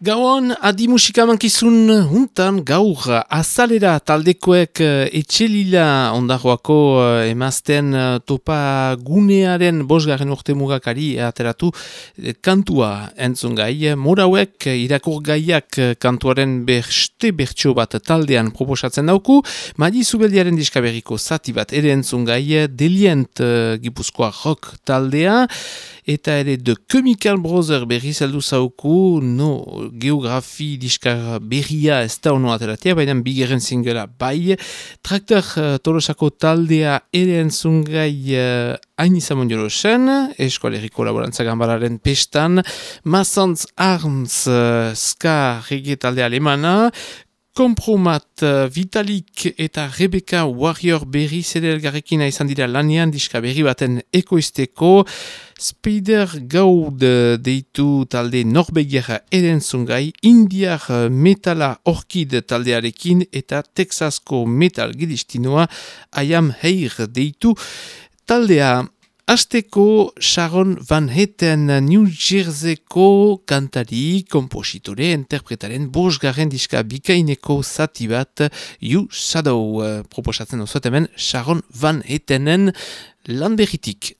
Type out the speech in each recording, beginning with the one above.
Gauan, adi musika mankizun huntan gaur azalera taldekoek eh, etxelila ondagoako eh, emazten eh, topa gunearen bosgarren urte mugakari ateratu kantua entzun gai. Morauek irakur gaiak kantuaren berste bertso bat taldean proposatzen dauku. Madi zubeldiaren diskaberriko zati bat ere entzun gai, delient gipuzkoa rock taldea eta ere The Chemical Brother berri zeldu zauku, no geografi diskar berria ez da ono ateratea, baina bigeren zingela bai. Traktor uh, tolosako taldea ere entzungai uh, hain izan mondiolo zen, eskualeriko laborantza gambararen pestan, Massons Arms uh, ska reggae talde alemana, Kompromat, uh, Vitalik eta Rebecca Warrior berri zede elgarrekin izan dira lanian diska berri baten ekoizteko. Spider Gaud uh, deitu talde Norbegiara edentzungai, Indiar uh, Metala Orkid taldearekin eta Texasko Metal Gidistinoa Ayam Heir deitu taldea. Azteko Sharon Van Hetten New Jerseyko kantari, kompositore, interpretaren bosgarren diska bikaineko zati bat You Shadow uh, proposatzen osoet hemen Sharon Van Hettenen lanberitik. Follow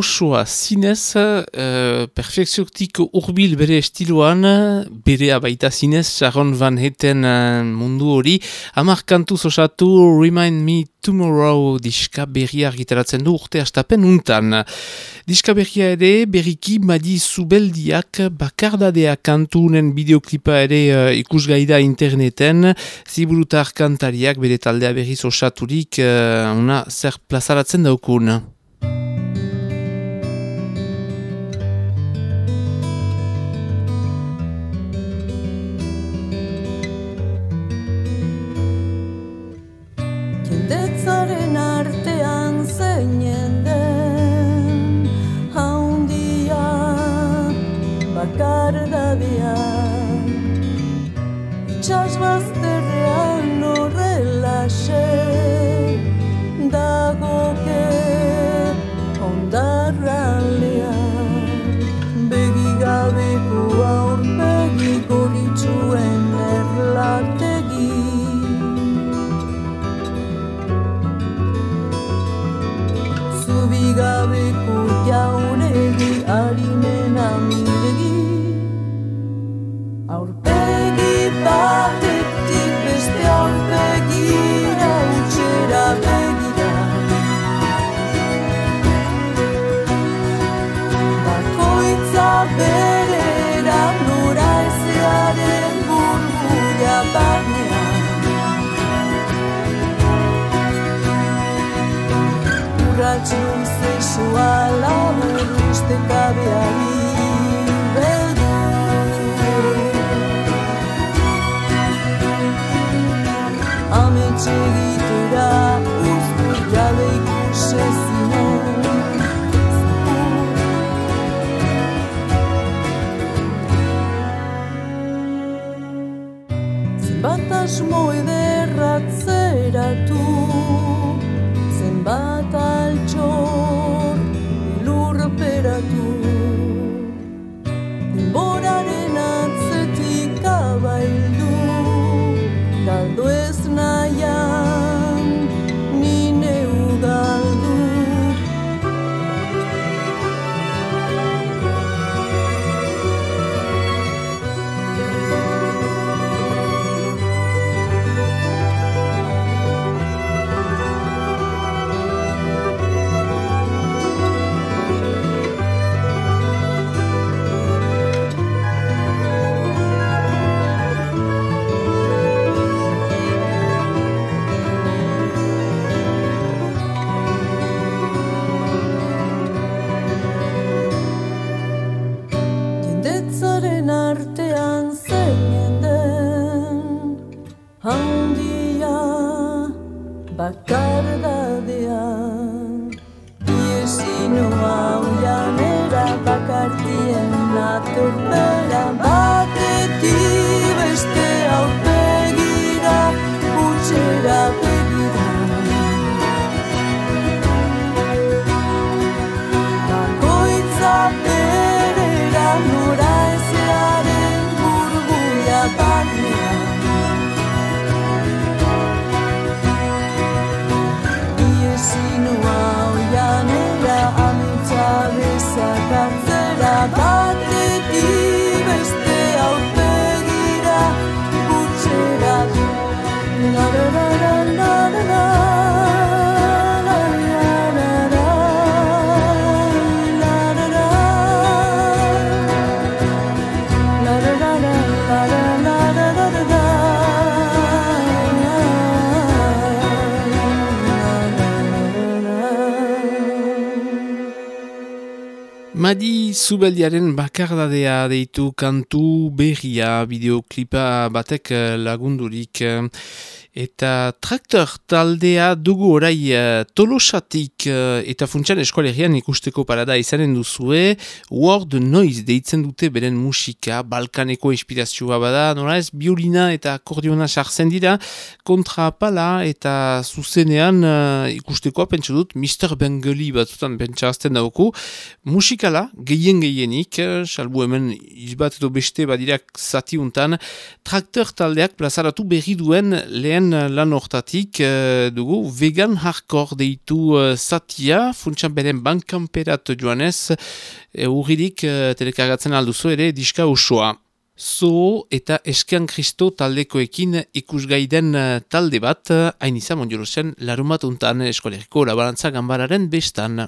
osoa zinez, uh, perfekziotik urbil bere estiloan, berea baita zinez, Sharon Van Heten uh, mundu hori, hamar kantu osatu Remind Me Tomorrow diska berria argitaratzen du urte astapen untan. Diska berria ere berriki madi zubeldiak bakardadea kantunen bideoklipa ere uh, ikusgai da interneten, ziburutar kantariak bere taldea berriz osaturik uh, una zer plazaratzen daukun. Zubeldiaren bakardadea deitu kantu berria bideoklipa batek eh, lagundurik. Eta traktor taldea dugu orai uh, tolosatik uh, eta funtsan eskualerian ikusteko parada izanen duzue. World Noise deitzen dute beren musika, balkaneko inspirazioa bada, nola ez biolina eta akordiona sartzen dira, kontra pala eta zuzenean uh, ikustekoa pentsu dut Mr. Bengeli batzutan pentsarazten dauku, musikala gehien gehienik, salbu hemen izbat edo beste badirak zatiuntan, traktor taldeak plazaratu berri duen lehen lehen lan hortatik uh, dugu vegan hardcore deitu uh, zatia, funtsan beren bankanperat joanez, uh, urridik uh, telekargatzen alduzu ere diska osoa. Zo eta eskean kristo taldekoekin ikusgaiden talde bat, hain izan mondiolo zen larumatuntan eskoleriko labarantza gambararen bestan.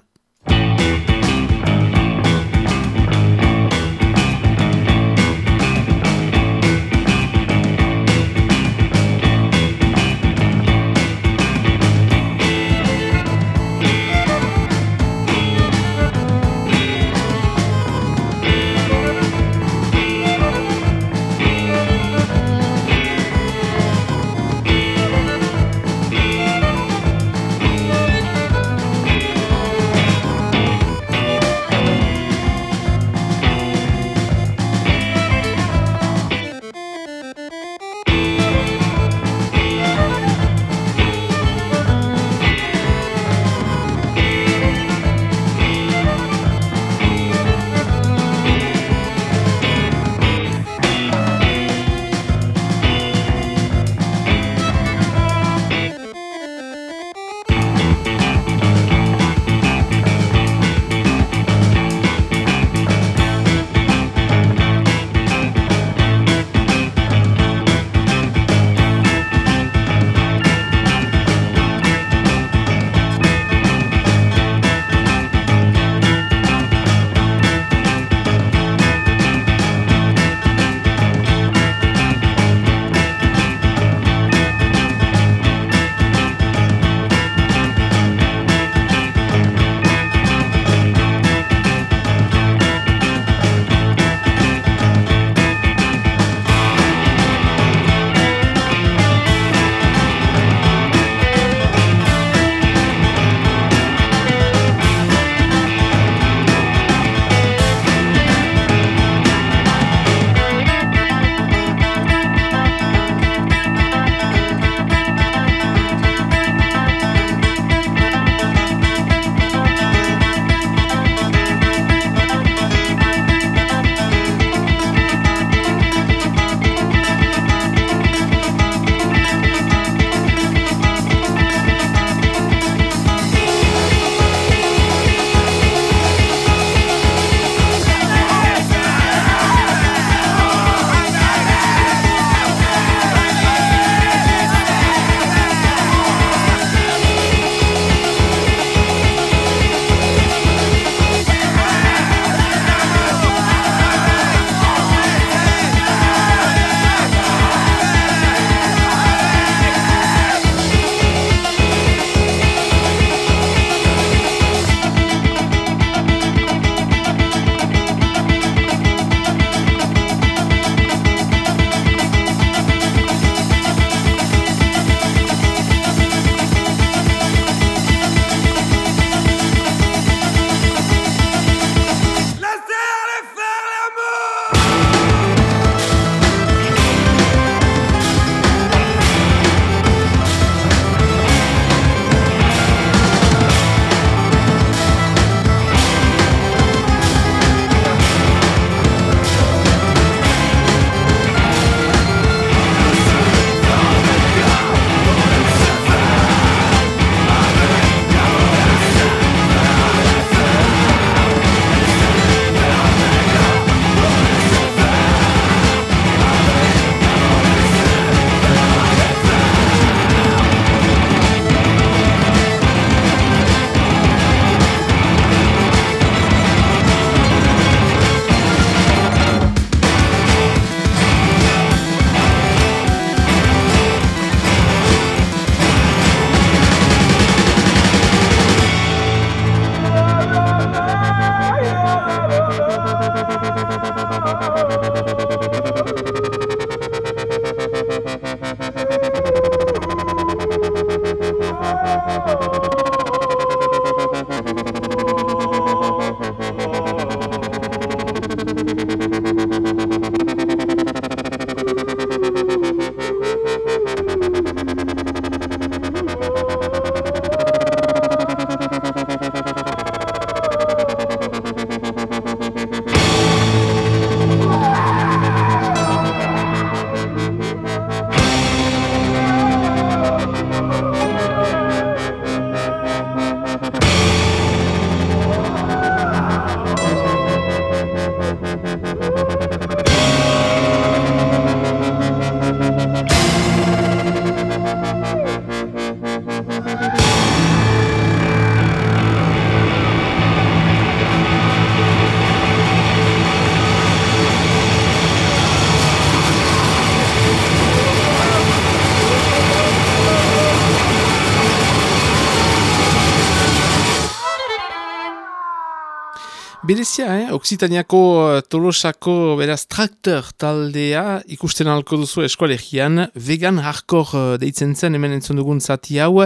berezia, eh? Oksitaniako eh, tolosako beraz traktor taldea ikusten alko duzu eskoalegian vegan harkor eh, deitzen zen hemen entzun dugun zati hau.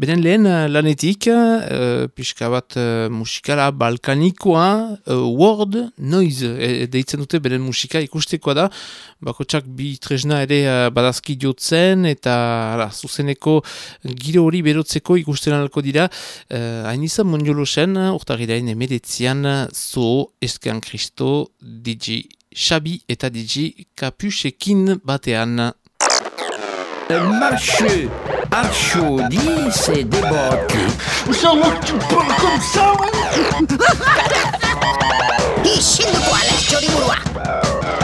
Beren lehen eh, lanetik uh, pixka bat uh, musikala balkanikoa uh, word noise e, deitzen dute beren musika ikusteko da. Bakotsak bi tresna ere uh, badazki jotzen eta ara, zuzeneko giro hori berotzeko ikusten alko dira. Hain uh, izan mondiolo zen urtagirain emedetzian atzo eskean kristo DJ Xabi eta DJ Kapusekin batean. Marche, archaudis c'est déboté. Ça va, tu parles comme ça, ouais Ici le bois, la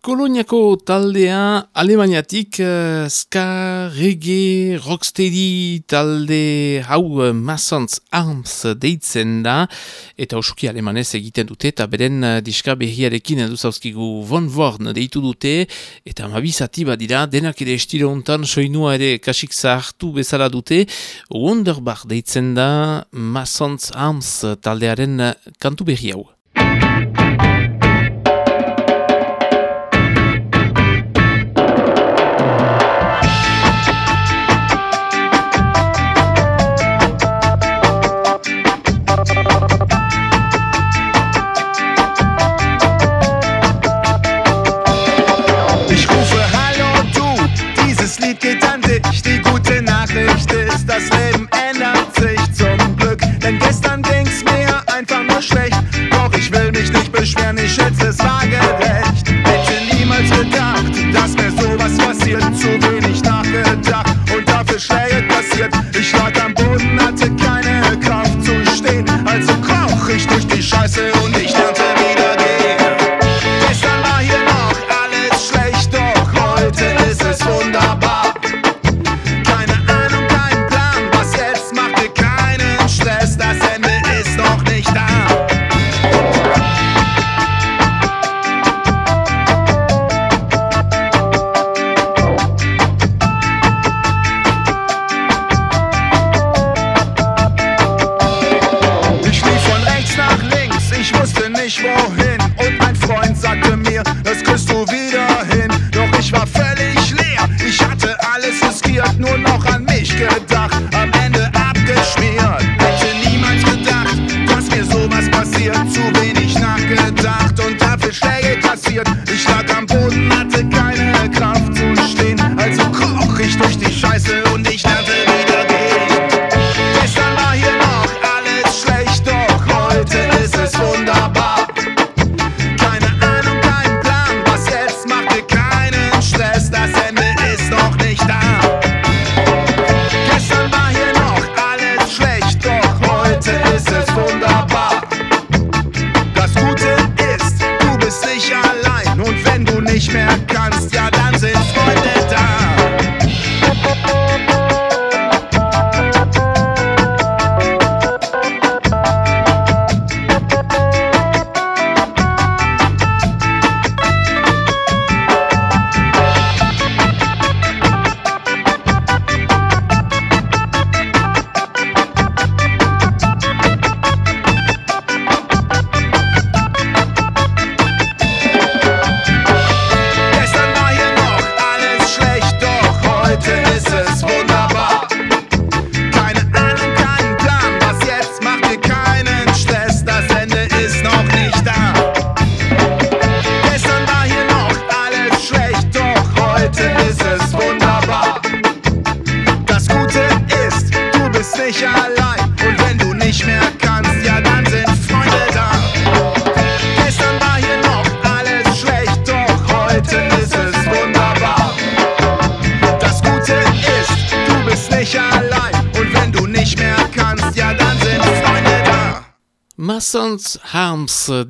Koloniako taldea Alemaniatik uh, ska, reggae, rocksteady talde hau uh, Masons Arms deitzen da. Eta osuki alemanez egiten dute eta beren uh, diska behiarekin edu zauzkigu Von Vorn deitu dute. Eta mabizati badira denak ere estilo hontan soinua ere kasik zahartu bezala dute. Wonderbar deitzen da Masons Arms taldearen kantu berri hau.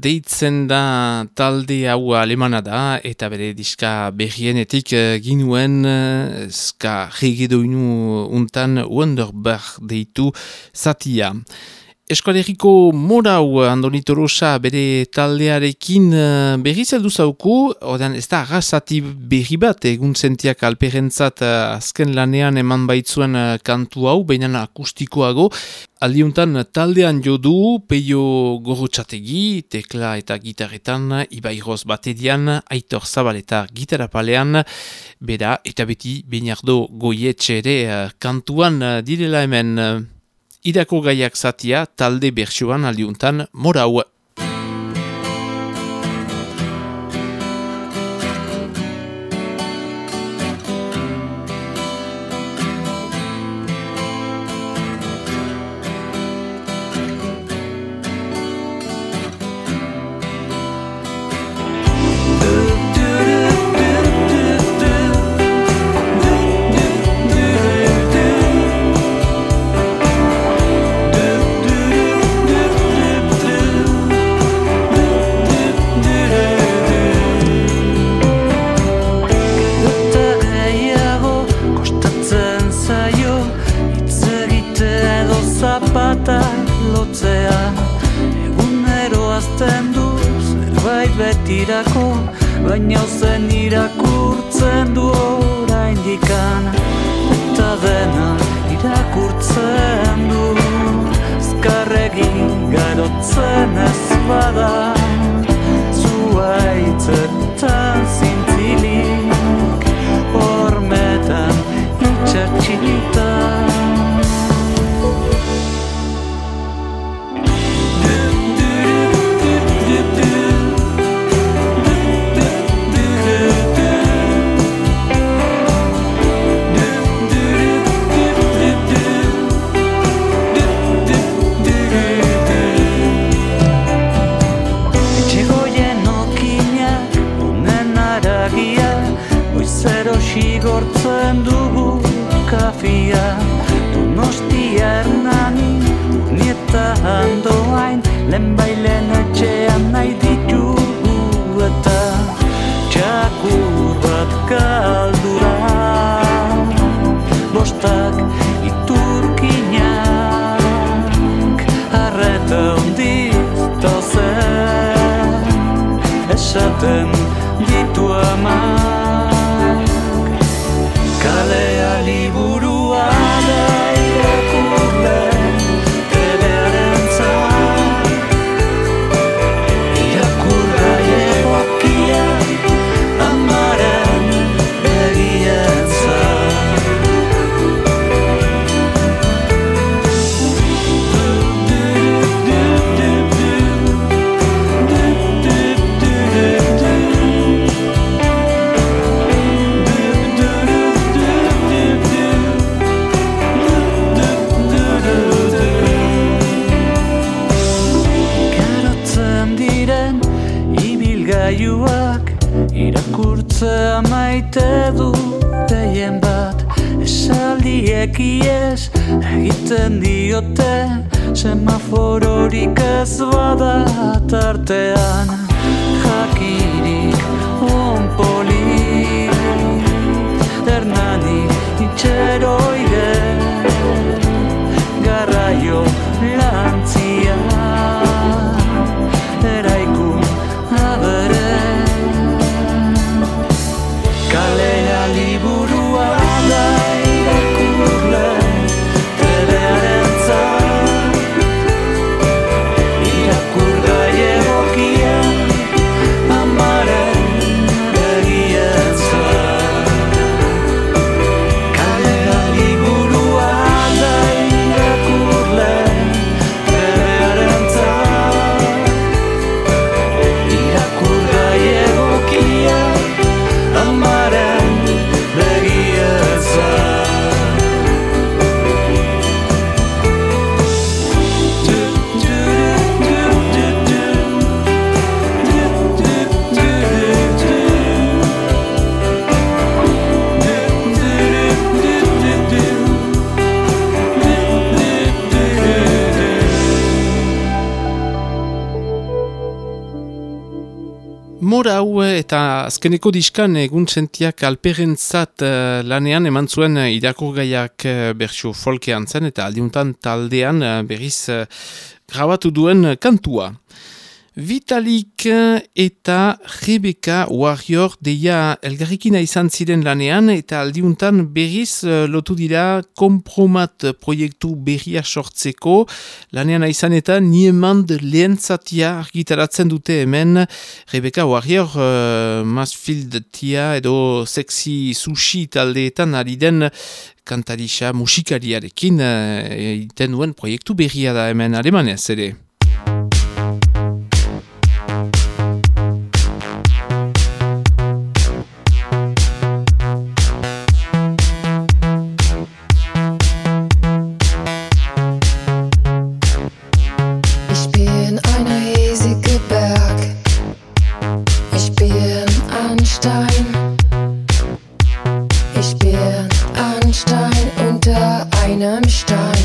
deitzen da talde hau alemana da eta bere diska berrienetik eh, ginuen eh, ska rigedoinu untan Wonderberg deitu zatia. Eskoaleriko morau Andoni Torosa bere taldearekin uh, berri zeldu zauku, odan ez da arrasati berri bat egun zentiak alperentzat uh, azken lanean eman baitzuen uh, kantu hau, baina akustikoago. Aldiuntan taldean jo du peio gorotxategi, tekla eta gitarretan, ibai roz batedian, aitor zabal eta gitarapalean, bera eta beti bainardo goietxe kantuan direla hemen... Idako gaiak zatia talde bertsuan aldiuntan morau. lehen bailen etxean nahi ditugu eta txakur bat kaldura bostak iturkinak arreta ondiz tozen esaten ies egiten diote semafororik ez bada tartean. Jakirik onpoli Hernani itxeroa azkeneko diskan egun sentiak alperentzat uh, lanean eman zuen uh, irakurgaiak uh, berxo folkean zen eta aldiuntan taldean uh, berriz uh, grabatu duen kantua. Vitalik eta Rebecca Warrior deia elgarrikina izan ziren lanean eta aldiuntan berriz eh, lotu dira kompromat proiektu berria sortzeko. Lanean izan eta niemand lehen zatia argitaratzen dute hemen Rebecca Warrior uh, Masfield tia edo sexy sushi taldeetan ari den kantarisa musikariarekin uh, egiten duen proiektu berria da hemen alemanez ere. stars.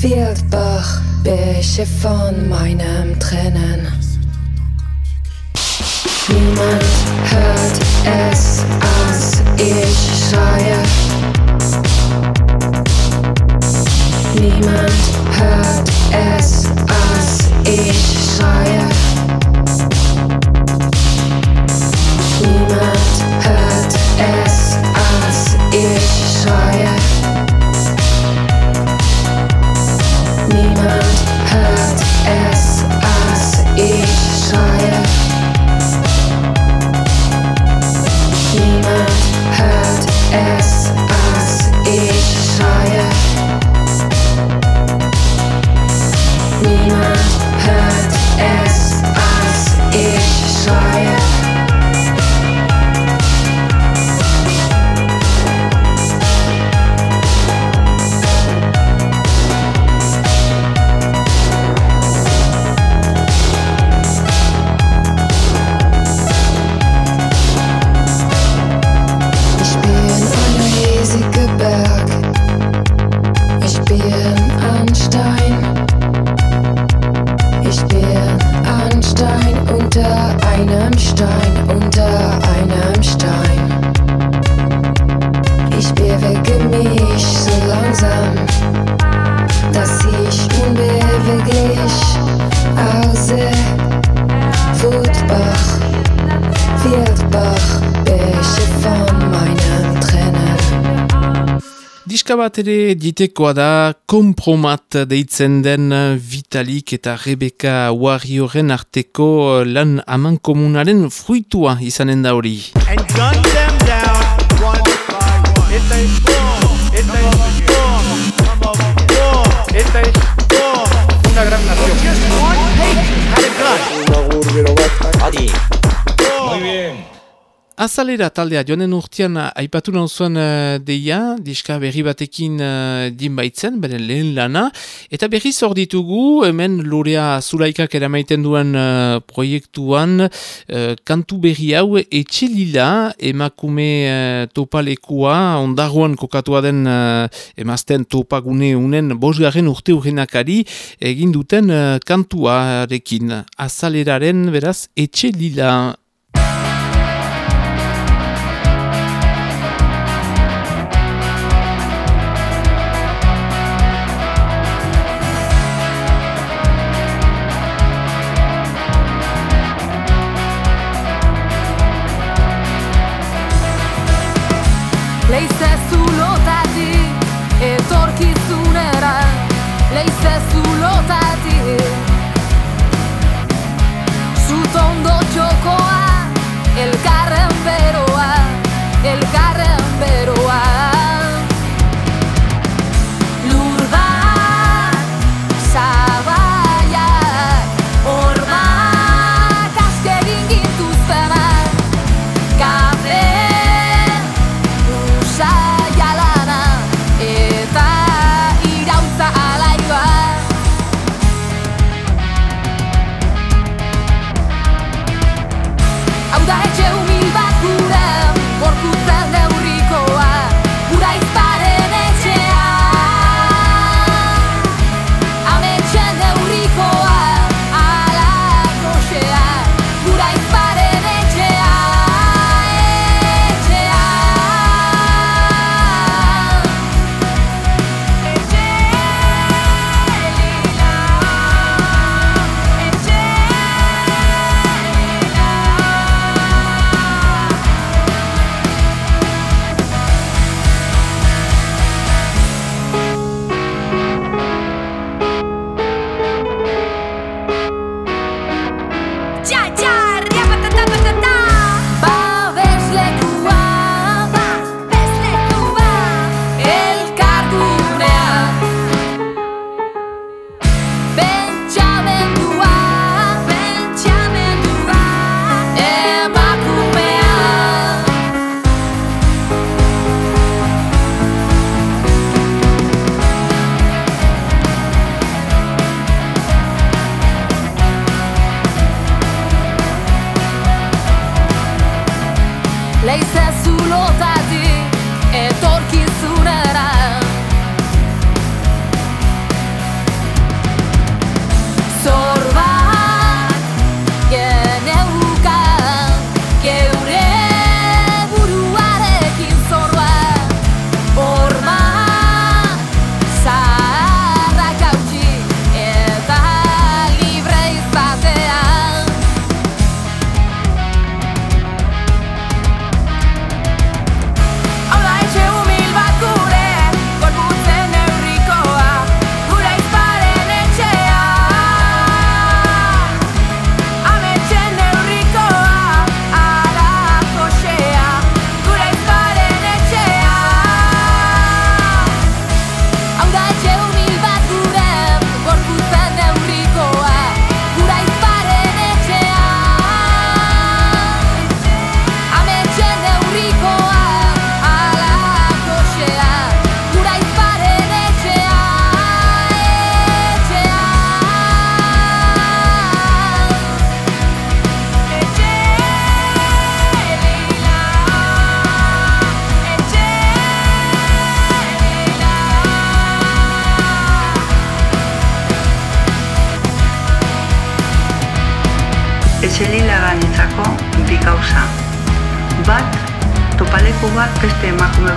Wildbach, Bäche von meinem Tränen. Niemand hört es, als ich schreie. Niemand hört es, als ich schreie. Bat ere ditekoa da kompromat deitzen den Vitalik eta Rebecca Warrioren arteko lan aman komunaren fruitua izanen da hori. gran nación. Muy bien. Azalera taldea joanen urtean aipatu nauzuen uh, deia, diska berri batekin uh, din baitzen, beren lehen lana, eta berri zor ditugu, hemen lorea zulaikak eramaiten duen uh, proiektuan, uh, kantu berri hau etxelila emakume uh, topalekua, ondagoan kokatua den uh, emazten topagune unen bosgarren urte urrenakari egin duten uh, kantuarekin. Azaleraren beraz etxelila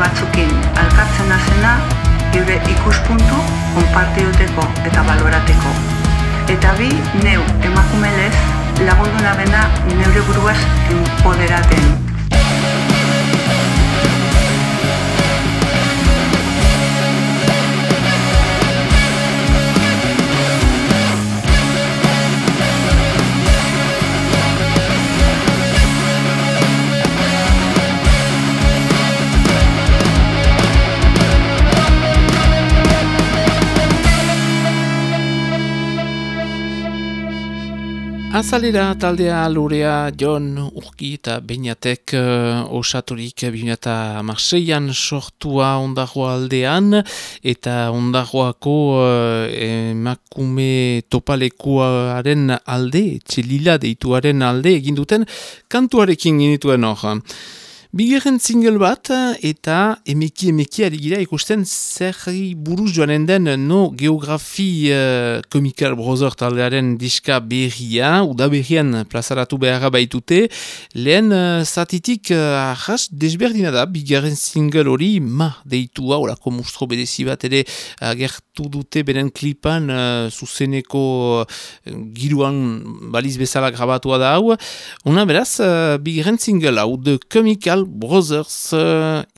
batzukin alkartzen azena gure ikuspuntu konpartiduteko eta balorateko. Eta bi, neu emakumelez lagundu nabena neure buruaz empoderaten. Azalera taldea lorea Jon Urki eta Beñatek uh, osaturik bineta Marseian sortua ondagoa aldean eta ondagoako uh, emakume topalekuaren alde, txelila deituaren alde eginduten kantuarekin ginituen hor. Bigarren single bat eta emeki emeki ari gira ikusten zerri buruz joanen den no geografi uh, Comical Brother taldearen diska berria, uda berrian plazaratu beharra baitute, lehen uh, zatitik uh, ahas desberdina da, bigarren single hori ma deitua, orako mustro bedezi bat ere agertu dute beren klipan uh, zuzeneko uh, giruan baliz bezala grabatua da hau, una beraz, uh, bigarren single hau, The Comical Brothers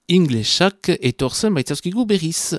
inglesak etorzen baitzazkigu berriz.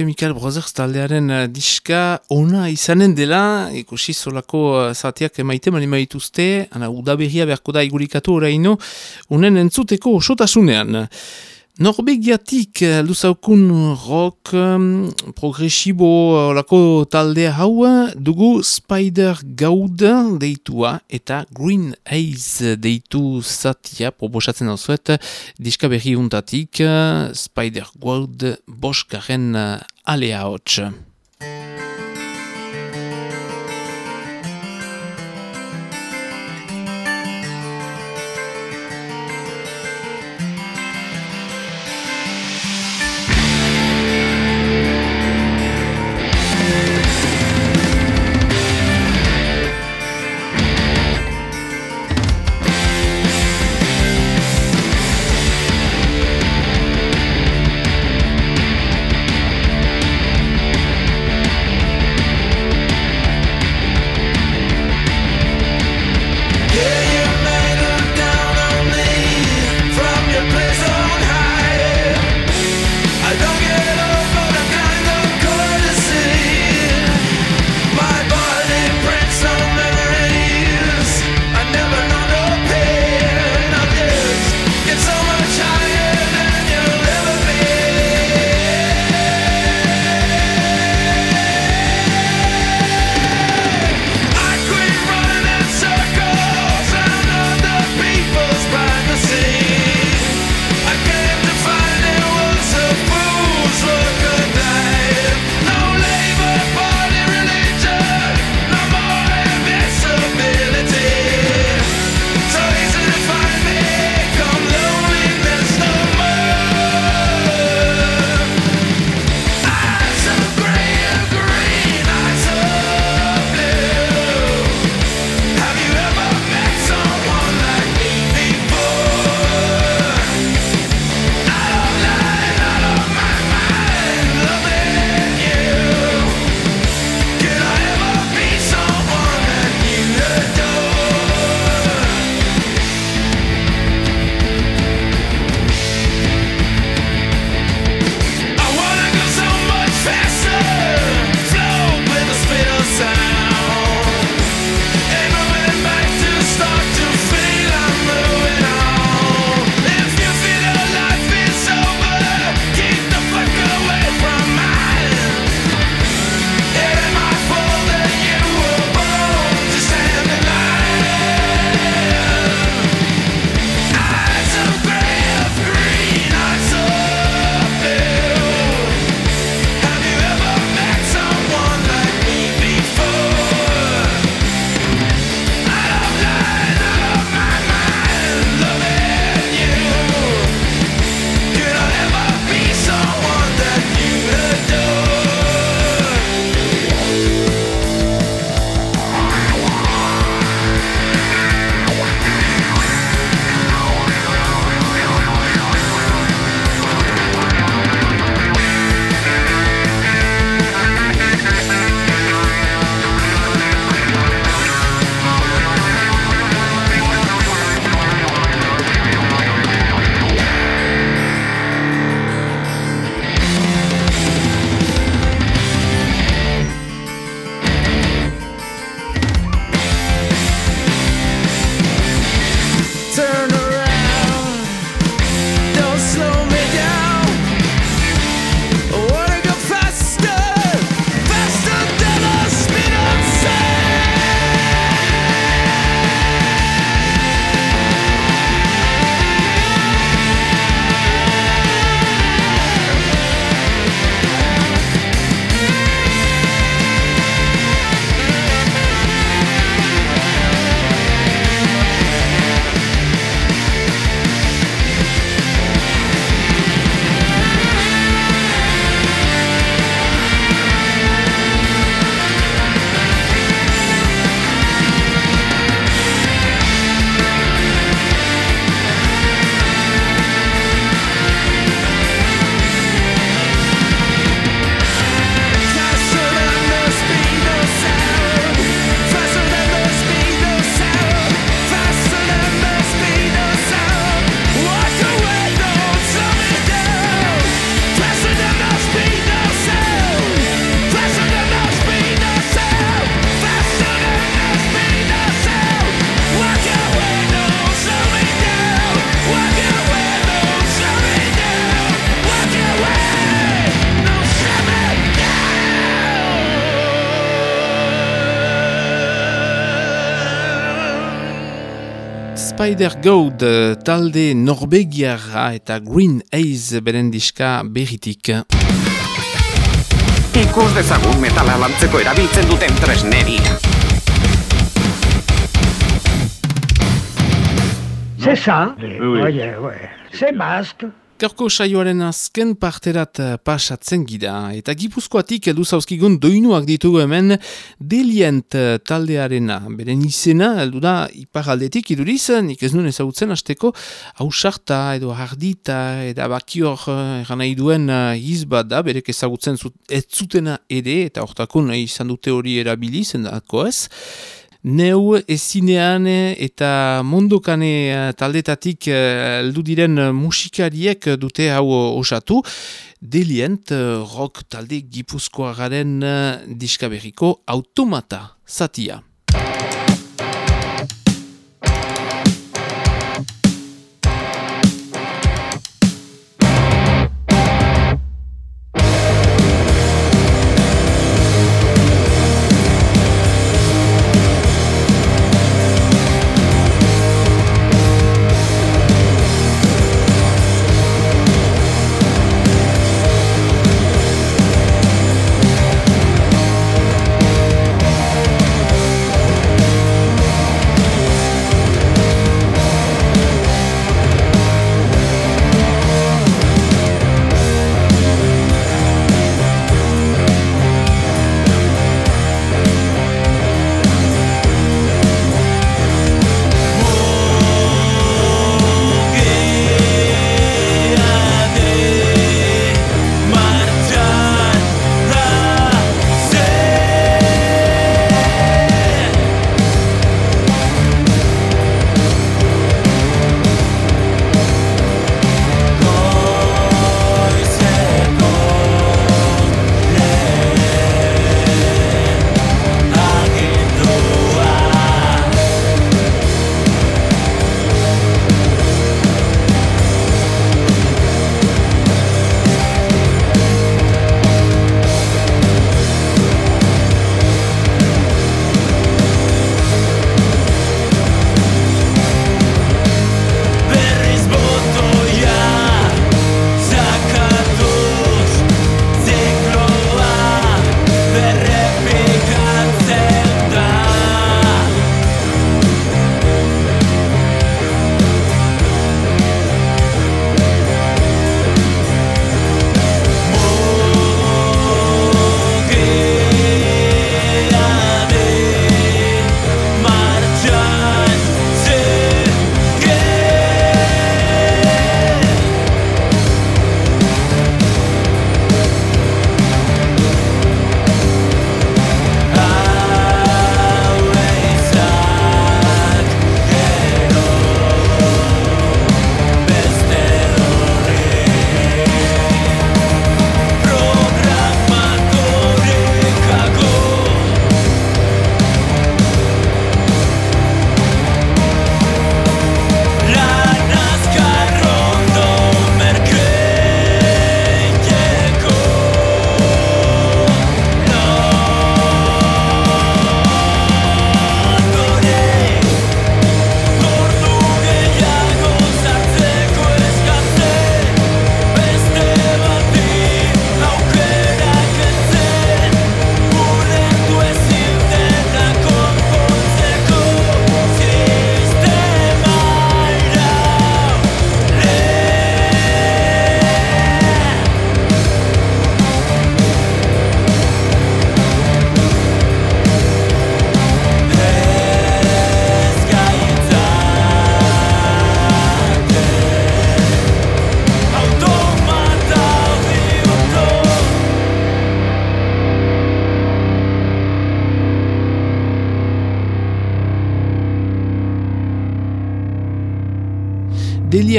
Chemical Brothers taldearen uh, diska ona izanen dela, ikusi solako uh, zatiak emaite mani maituzte, ana udaberria beharko da igurikatu oraino, unen entzuteko osotasunean. Norbegiatik eh, luzaukun rock um, progresibo eh, lako talde hau dugu Spider Gaud deitua eta Green Eyes deitu zatia proposatzen hau zuet diska berri untatik Spider Gaud boskaren uh, alea hotx. Spider Goat eh, talde Norvegiarra eta Green Eyes beren diska berritik. Ikus dezagun metala lantzeko erabiltzen duten tresneria. C'est ça Oui, oui. C'est masque. Gaurko saioaren azken parterat eh, pasatzen gira, eta gipuzkoatik heldu zauzkigun doinuak ditugu hemen delient eh, taldearena. Beren izena, heldu da, iparaldetik iduriz, nik ez nuen ezagutzen hasteko hausarta edo hardita, eta bakior eran nahi duen izbat da, berek ezagutzen zut, ez zutena ere, eta hortako nahi izan dute hori erabili, zendako ez. Neu ezinean eta mundukane eh, taldetatik eh, heldu diren musikariek dute hau osatu. Delient rock talde gipuzkoagaren diskaberiko automata zatia.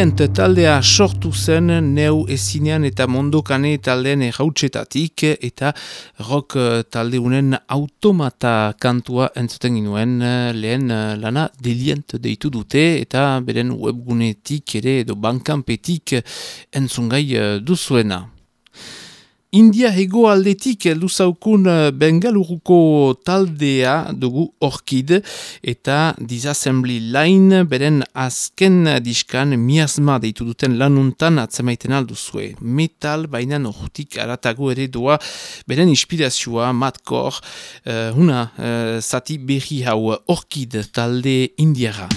Delient taldea sortu zen neu ezinean eta mondokane taldeen errautsetatik eta rock taldeunen automata kantua entzuten ginuen lehen lana Delient deitu dute eta beren webgunetik ere edo bankanpetik entzungai duzuena. India hego aldetik heldu zaukun eh, Bengaluruko taldea dugu Orkid eta Disassembly Line beren azken diskan miasma deitu duten lanuntan atzemaiten alduzue. Metal baina nortik aratago ere doa beren inspirazioa matkor uh, huna uh, zati berri hau Orkid talde indiara.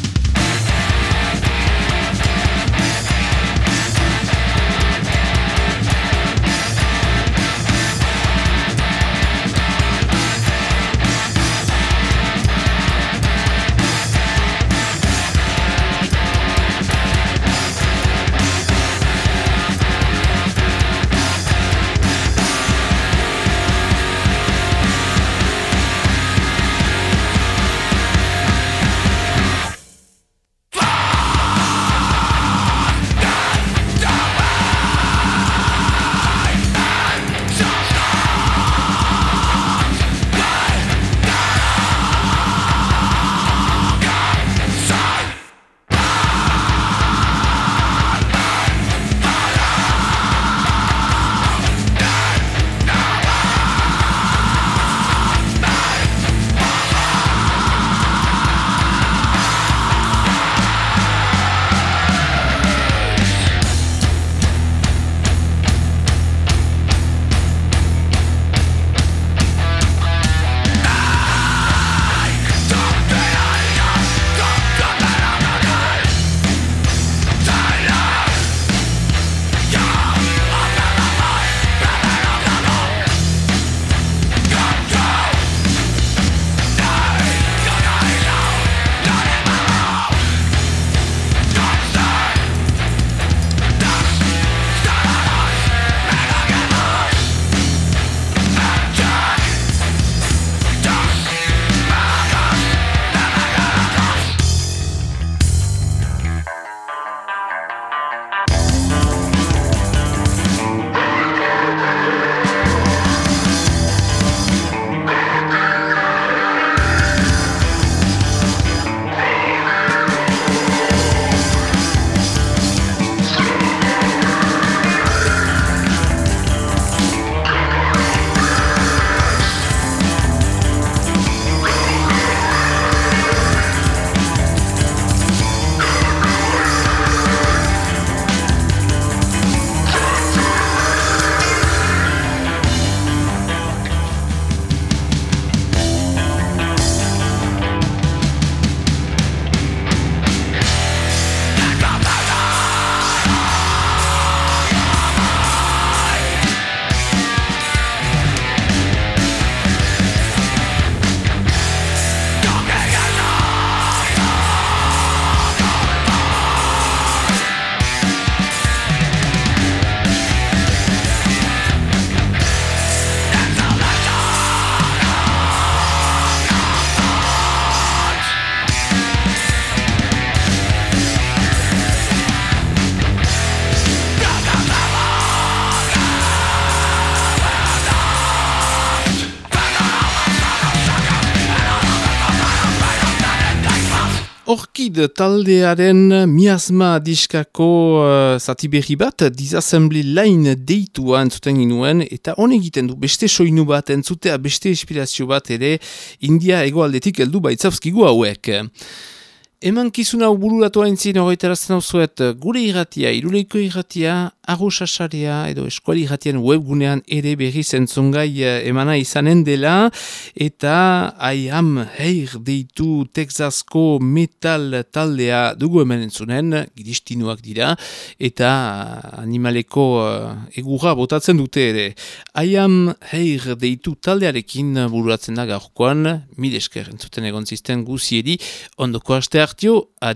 Orkid taldearen miasma diskako uh, zati berri bat, Disassembly Line deitua entzuten ginuen, eta hon egiten du beste soinu bat entzutea beste inspirazio bat ere India egoaldetik heldu baitzavskigu hauek. Eman kizuna bururatu haintzien horretarazten hau zuet, gure irratia, iruleiko irratia, arroxasaria edo eskuali irratien webgunean ere berri zentzongai eh, emana izanen dela, eta I am heir deitu Texasko metal taldea dugu hemen entzunen, giristinuak dira, eta animaleko uh, egurra botatzen dute ere. I am heir deitu taldearekin bururatzen da gaurkoan, mil esker entzuten egon zisten guziedi, ondoko aste Artio a